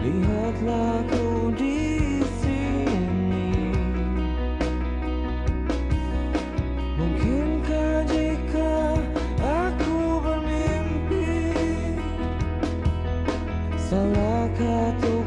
lihatlah kau di sini. Mungkinkah jika aku bermimpi salahkah untuk